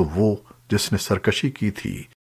तो वो जिसने सरकशी की थी